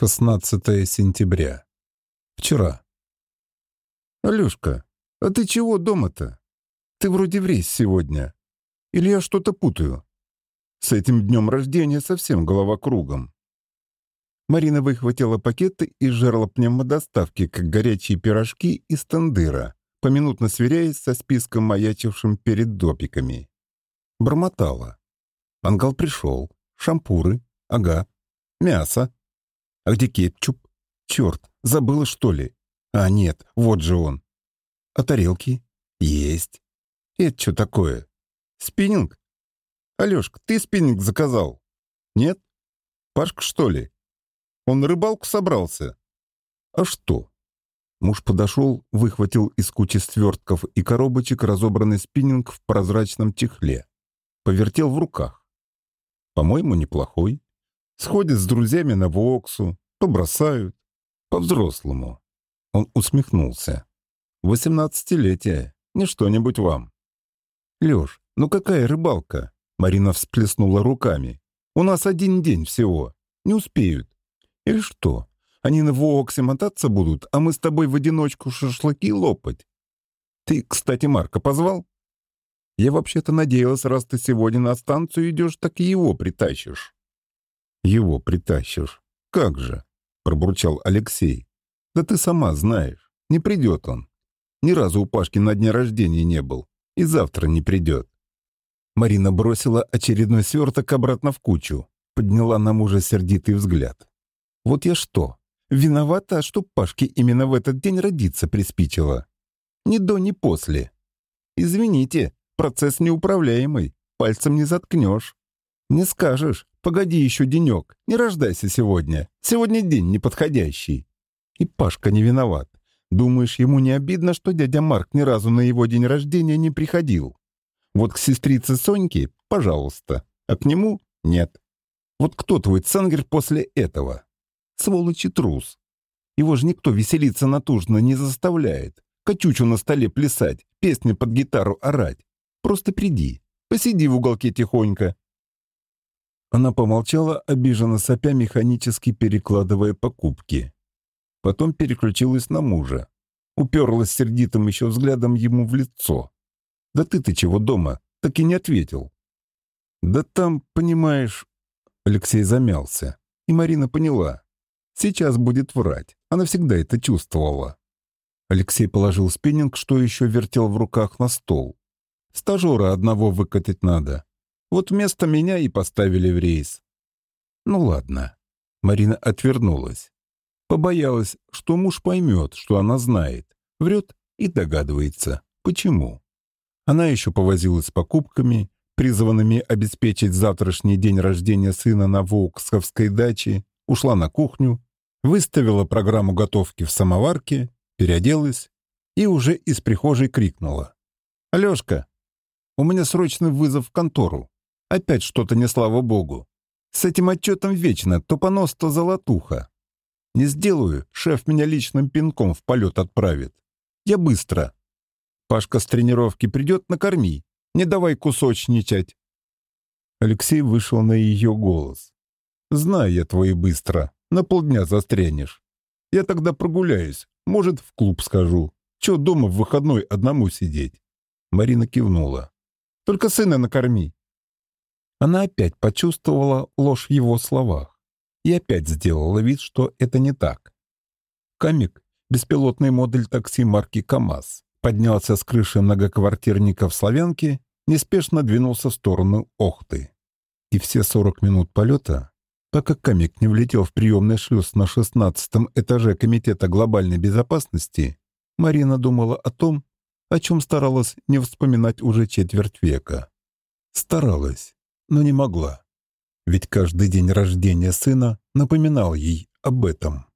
16 сентября. Вчера. «Алешка, а ты чего дома-то? Ты вроде в рейс сегодня. Или я что-то путаю? С этим днем рождения совсем голова кругом». Марина выхватила пакеты из жерла пневмодоставки, как горячие пирожки из тандыра, поминутно сверяясь со списком, маячившим перед допиками. Бормотала. Мангал пришел. Шампуры. Ага. Мясо. А где кетчуп? Черт, забыла, что ли? А, нет, вот же он. А тарелки? Есть. Это что такое? Спиннинг? Алешка, ты спиннинг заказал? Нет? Пашка, что ли? Он рыбалку собрался? А что? Муж подошел, выхватил из кучи свертков и коробочек разобранный спиннинг в прозрачном чехле. Повертел в руках. По-моему, неплохой. Сходят с друзьями на Воксу, побросают. По-взрослому. Он усмехнулся. Восемнадцатилетие. Не что-нибудь вам. Леш, ну какая рыбалка? Марина всплеснула руками. У нас один день всего. Не успеют. Или что? Они на Воксе мотаться будут, а мы с тобой в одиночку шашлыки лопать. Ты, кстати, Марка позвал? Я вообще-то надеялась, раз ты сегодня на станцию идешь, так и его притащишь. Его притащишь. Как же? Пробурчал Алексей. Да ты сама знаешь. Не придет он. Ни разу у Пашки на дне рождения не был. И завтра не придет. Марина бросила очередной сверток обратно в кучу. Подняла на мужа сердитый взгляд. Вот я что, виновата, что Пашке именно в этот день родиться приспичило? Ни до, ни после. Извините, Процесс неуправляемый, пальцем не заткнешь. Не скажешь, погоди еще денек, не рождайся сегодня, сегодня день неподходящий. И Пашка не виноват. Думаешь, ему не обидно, что дядя Марк ни разу на его день рождения не приходил? Вот к сестрице Соньке — пожалуйста, а к нему — нет. Вот кто твой цангер после этого? Сволочь и трус. Его же никто веселиться натужно не заставляет. Качучу на столе плясать, песни под гитару орать. Просто приди, посиди в уголке тихонько». Она помолчала, обиженно сопя, механически перекладывая покупки. Потом переключилась на мужа. Уперлась сердитым еще взглядом ему в лицо. «Да ты-то чего дома?» Так и не ответил. «Да там, понимаешь...» Алексей замялся. И Марина поняла. Сейчас будет врать. Она всегда это чувствовала. Алексей положил спиннинг, что еще вертел в руках на стол. Стажера одного выкатить надо. Вот вместо меня и поставили в рейс. Ну ладно. Марина отвернулась. Побоялась, что муж поймет, что она знает. Врет и догадывается. Почему? Она еще повозилась с покупками, призванными обеспечить завтрашний день рождения сына на Волксовской даче, ушла на кухню, выставила программу готовки в самоварке, переоделась и уже из прихожей крикнула. «Алешка, у меня срочный вызов в контору. Опять что-то не слава богу. С этим отчетом вечно, то понос, то золотуха. Не сделаю, шеф меня личным пинком в полет отправит. Я быстро. Пашка с тренировки придет, накорми. Не давай кусочничать. Алексей вышел на ее голос. «Знаю я твои быстро. На полдня застрянешь. Я тогда прогуляюсь. Может, в клуб схожу. Че дома в выходной одному сидеть?» Марина кивнула. Только сына накорми». Она опять почувствовала ложь в его словах и опять сделала вид, что это не так. Камик, беспилотный модуль такси марки КАМАЗ, поднялся с крыши многоквартирника в Славянке, неспешно двинулся в сторону Охты. И все 40 минут полета, пока Камик не влетел в приемный шлюз на 16 этаже Комитета глобальной безопасности, Марина думала о том, о чем старалась не вспоминать уже четверть века. Старалась, но не могла. Ведь каждый день рождения сына напоминал ей об этом.